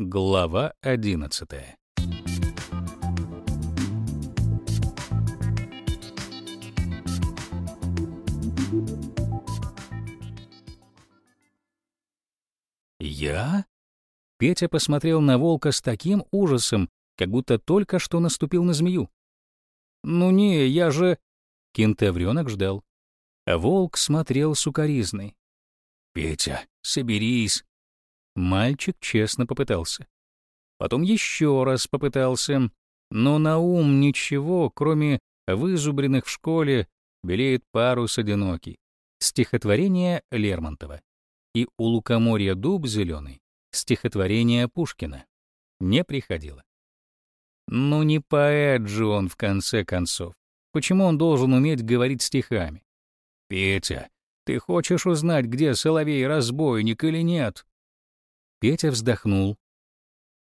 Глава одиннадцатая. «Я?» Петя посмотрел на волка с таким ужасом, как будто только что наступил на змею. «Ну не, я же...» Кентаврёнок ждал. Волк смотрел сукоризной. «Петя, соберись!» Мальчик честно попытался. Потом еще раз попытался, но на ум ничего, кроме вызубренных в школе, белеет парус одинокий. Стихотворение Лермонтова. И у лукоморья дуб зеленый. Стихотворение Пушкина. Не приходило. Ну не поэт же он, в конце концов. Почему он должен уметь говорить стихами? «Петя, ты хочешь узнать, где Соловей-разбойник или нет?» Петя вздохнул,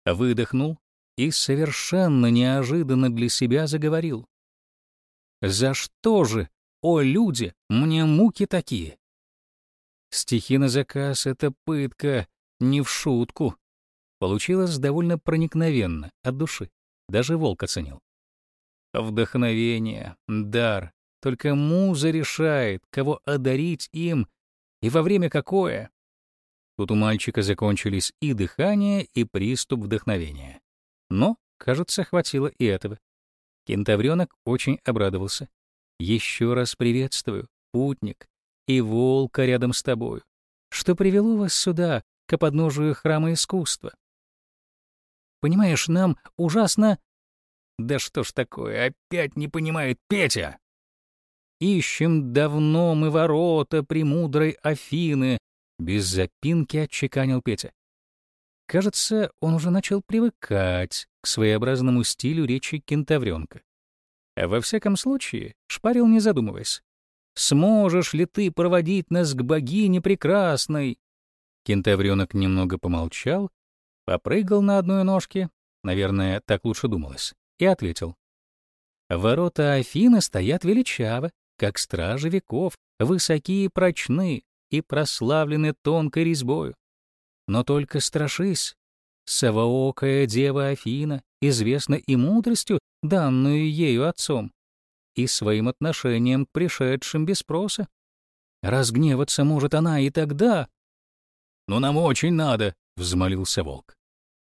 выдохнул и совершенно неожиданно для себя заговорил. «За что же, о люди, мне муки такие?» Стихи на заказ — это пытка, не в шутку. Получилось довольно проникновенно, от души. Даже волк оценил. Вдохновение, дар. Только муза решает, кого одарить им и во время какое. Тут у мальчика закончились и дыхание, и приступ вдохновения. Но, кажется, хватило и этого. Кентаврёнок очень обрадовался. «Еще раз приветствую, путник, и волка рядом с тобою. Что привело вас сюда, к подножию храма искусства? Понимаешь, нам ужасно... Да что ж такое, опять не понимает Петя! Ищем давно мы ворота премудрой Афины, без запинки отчеканил Петя. Кажется, он уже начал привыкать к своеобразному стилю речи кентаврёнка. А во всяком случае, шпарил не задумываясь. «Сможешь ли ты проводить нас к богине прекрасной?» Кентаврёнок немного помолчал, попрыгал на одной ножке, наверное, так лучше думалось, и ответил. «Ворота Афины стоят величаво, как стражи веков, высокие и прочны, и прославлены тонкой резьбою. Но только страшись, совоокая дева Афина известна и мудростью, данную ею отцом, и своим отношением к пришедшим без спроса. Разгневаться может она и тогда. «Но нам очень надо», — взмолился волк.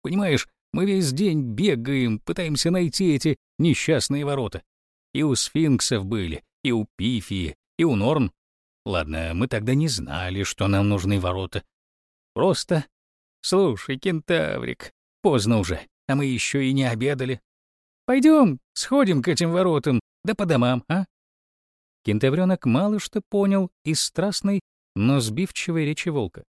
«Понимаешь, мы весь день бегаем, пытаемся найти эти несчастные ворота. И у сфинксов были, и у Пифии, и у Норн. Ладно, мы тогда не знали, что нам нужны ворота. Просто... Слушай, кентаврик, поздно уже, а мы еще и не обедали. Пойдем, сходим к этим воротам, да по домам, а? Кентавренок мало что понял из страстной, но сбивчивой речи волка.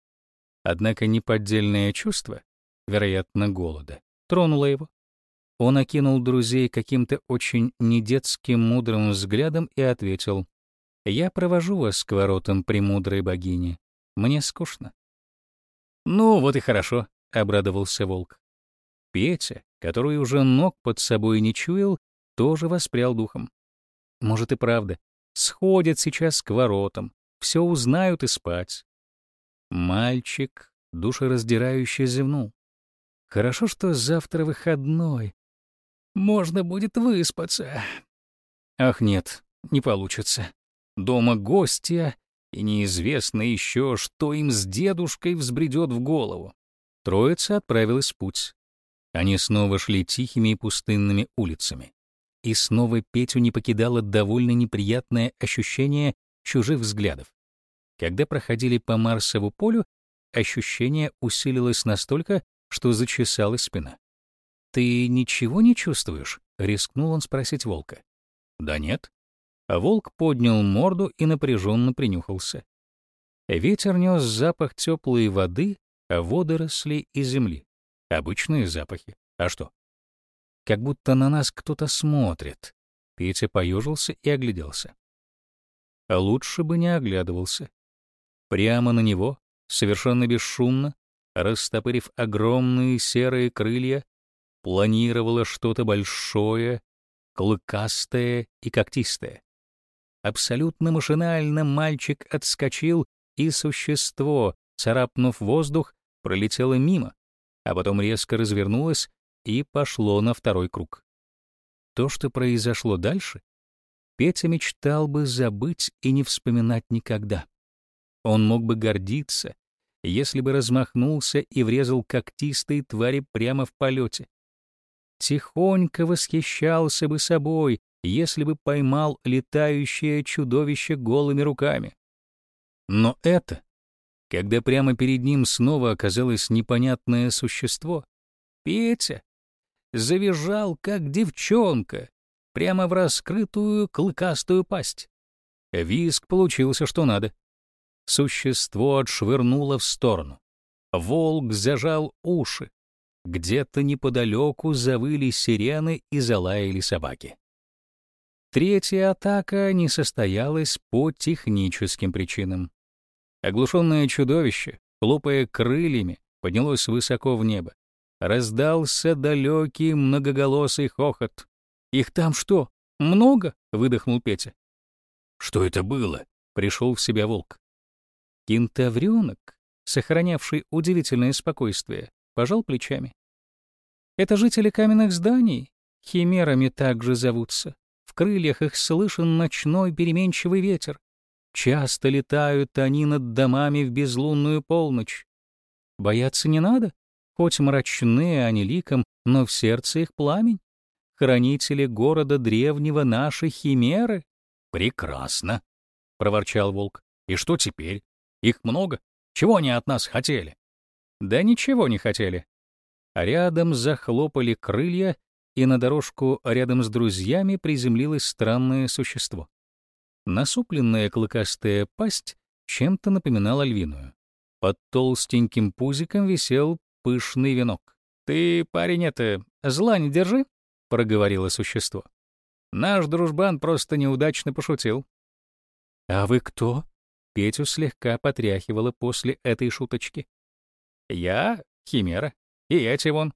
Однако неподдельное чувство, вероятно, голода, тронуло его. Он окинул друзей каким-то очень недетским мудрым взглядом и ответил, я провожу вас к воротам премудрой богини. Мне скучно. Ну, вот и хорошо, обрадовался волк. Петя, который уже ног под собой не чуял, тоже воспрял духом. Может и правда, сходят сейчас к воротам, все узнают и спать. Мальчик душераздирающе зевнул. Хорошо, что завтра выходной. Можно будет выспаться. Ах нет, не получится. Дома гостья, и неизвестно еще, что им с дедушкой взбредет в голову. Троица отправилась в путь. Они снова шли тихими и пустынными улицами. И снова Петю не покидало довольно неприятное ощущение чужих взглядов. Когда проходили по Марсову полю, ощущение усилилось настолько, что зачесалась спина. «Ты ничего не чувствуешь?» — рискнул он спросить волка. «Да нет», а волк поднял морду и напряженно принюхался. Ветер нес запах теплой воды, а водорослей и земли. Обычные запахи. А что? Как будто на нас кто-то смотрит. Петя поежился и огляделся. А лучше бы не оглядывался. Прямо на него, совершенно бесшумно, растопырив огромные серые крылья, планировало что-то большое, клыкастое и когтистое. Абсолютно машинально мальчик отскочил, и существо, царапнув воздух, пролетело мимо. а потом резко развернулось и пошло на второй круг. То, что произошло дальше, Петя мечтал бы забыть и не вспоминать никогда. Он мог бы гордиться, если бы размахнулся и врезал когтистой твари прямо в полете. Тихонько восхищался бы собой, если бы поймал летающее чудовище голыми руками. Но это, когда прямо перед ним снова оказалось непонятное существо, Петя завизжал, как девчонка, прямо в раскрытую клыкастую пасть. Виск получился что надо. Существо отшвырнуло в сторону. Волк зажал уши. Где-то неподалеку завыли сирены и залаяли собаки. Третья атака не состоялась по техническим причинам. Оглушенное чудовище, хлопая крыльями, поднялось высоко в небо. Раздался далекий многоголосый хохот. «Их там что, много?» — выдохнул Петя. «Что это было?» — пришел в себя волк. Кентавренок, сохранявший удивительное спокойствие, пожал плечами. «Это жители каменных зданий, химерами также зовутся. В крыльях их слышен ночной переменчивый ветер. Часто летают они над домами в безлунную полночь. Бояться не надо, хоть мрачны они ликом, но в сердце их пламень. Хранители города древнего наши химеры. «Прекрасно», — проворчал волк. «И что теперь? Их много. Чего они от нас хотели? Да ничего не хотели. Рядом захлопали крылья, и на дорожку рядом с друзьями приземлилось странное существо. Насупленная клыкастая пасть чем-то напоминала львиную. Под толстеньким пузиком висел пышный венок. «Ты, парень, это, зла не держи», — проговорило существо. «Наш дружбан просто неудачно пошутил». «А вы кто?» Петю слегка потряхивало после этой шуточки. «Я — Химера. И эти вон».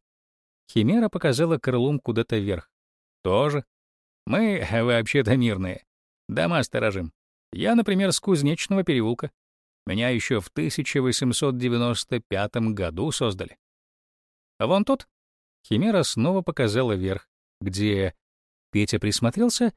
Химера показала крылом куда-то вверх. «Тоже. Мы вообще-то мирные. Дома сторожим. Я, например, с Кузнечного переулка. Меня еще в 1895 году создали. А вон тут. Химера снова показала вверх, где Петя присмотрелся,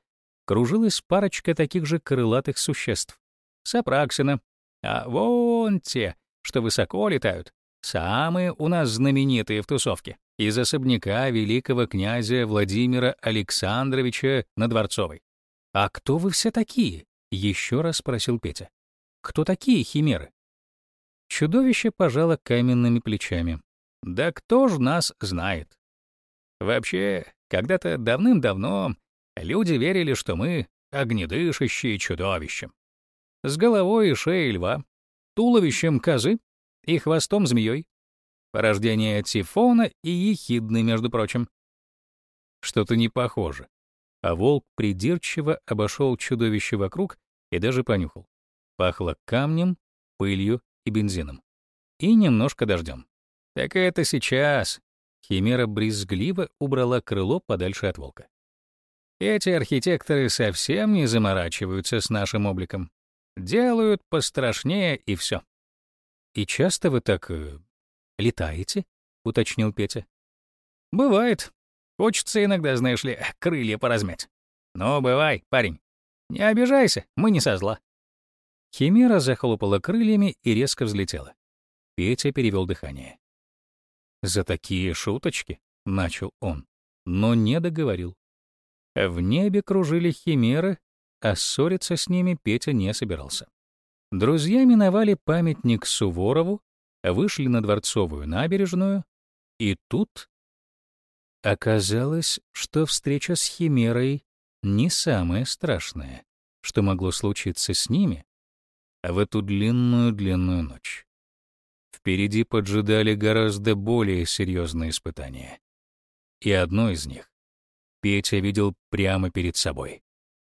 кружилась парочка таких же крылатых существ. Сапраксина. А вон те, что высоко летают, самые у нас знаменитые в тусовке. Из особняка великого князя Владимира Александровича на Дворцовой. «А кто вы все такие?» — еще раз спросил Петя. «Кто такие химеры?» Чудовище пожало каменными плечами. «Да кто ж нас знает?» Вообще, когда-то давным-давно люди верили, что мы — огнедышащие чудовища с головой и шеей льва, туловищем козы и хвостом змеей. Порождение Тифона и Ехидны, между прочим. Что-то не похоже. А волк придирчиво обошел чудовище вокруг и даже понюхал. Пахло камнем, пылью и бензином. И немножко дождем. Так это сейчас. Химера брезгливо убрала крыло подальше от волка. Эти архитекторы совсем не заморачиваются с нашим обликом. Делают пострашнее и все. И часто вы так э, летаете? уточнил Петя. Бывает. Хочется иногда, знаешь ли, крылья поразмять. Ну, бывай, парень. Не обижайся, мы не со зла. Химера захлопала крыльями и резко взлетела. Петя перевел дыхание. «За такие шуточки?» — начал он, но не договорил. В небе кружили химеры, а ссориться с ними Петя не собирался. Друзья миновали памятник Суворову, вышли на Дворцовую набережную, и тут оказалось, что встреча с Химерой не самое страшное, что могло случиться с ними в эту длинную-длинную ночь. Впереди поджидали гораздо более серьезные испытания. И одно из них Петя видел прямо перед собой.